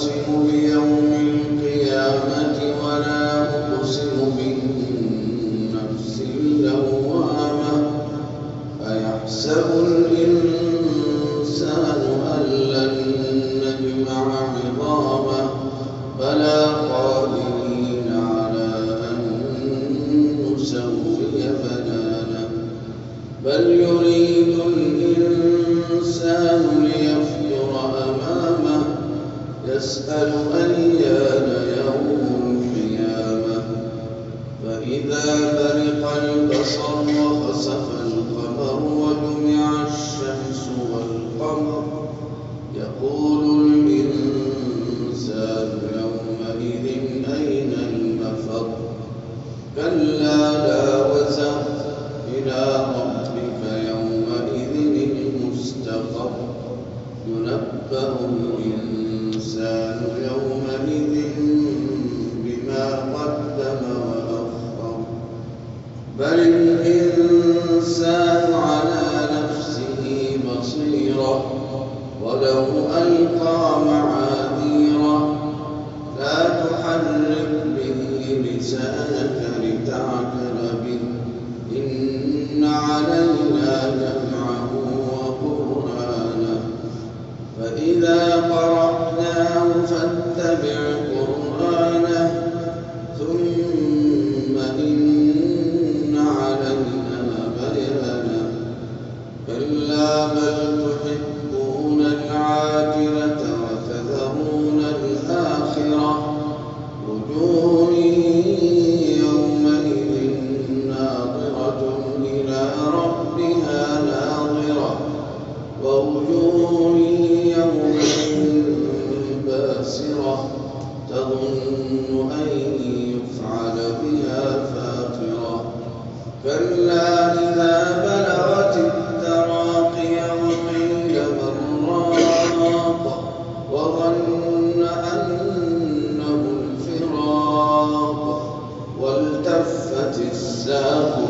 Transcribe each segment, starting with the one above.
أقسم بيوم القيامة ولا أقسم بالنفس يسأل أيان يوم القيامة. فإذا برق البصر وخسف القمر وجمع الشمس والقمر يقول الإنسان يومئذ أين المفر؟ كلا لا لسانك لتعجل به. إن علينا باسرة تظن أن يفعل بها فاقرة. كلا إذا بلغت التراقي وقيل من راق وظن أنه الفراق. والتفت الساق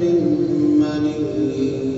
من مني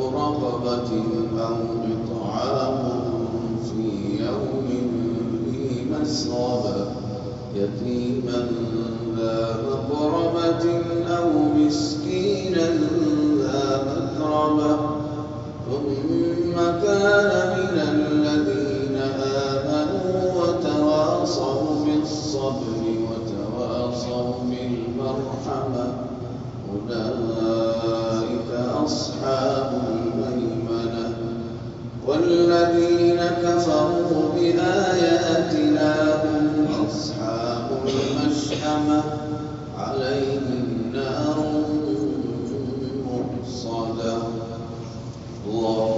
رقبة أو إطعام في يوم ذي مسغبة يتيما ذا مقربة أو مسكينا ذا متربة ثم كان من الذين آمنوا وتواصوا بالصبر وتواصوا بالمرحمة. أولئك أصحاب والذين كفروا بآياتنا هم أصحاب المشأمة. عليهم نار مرصدة. الله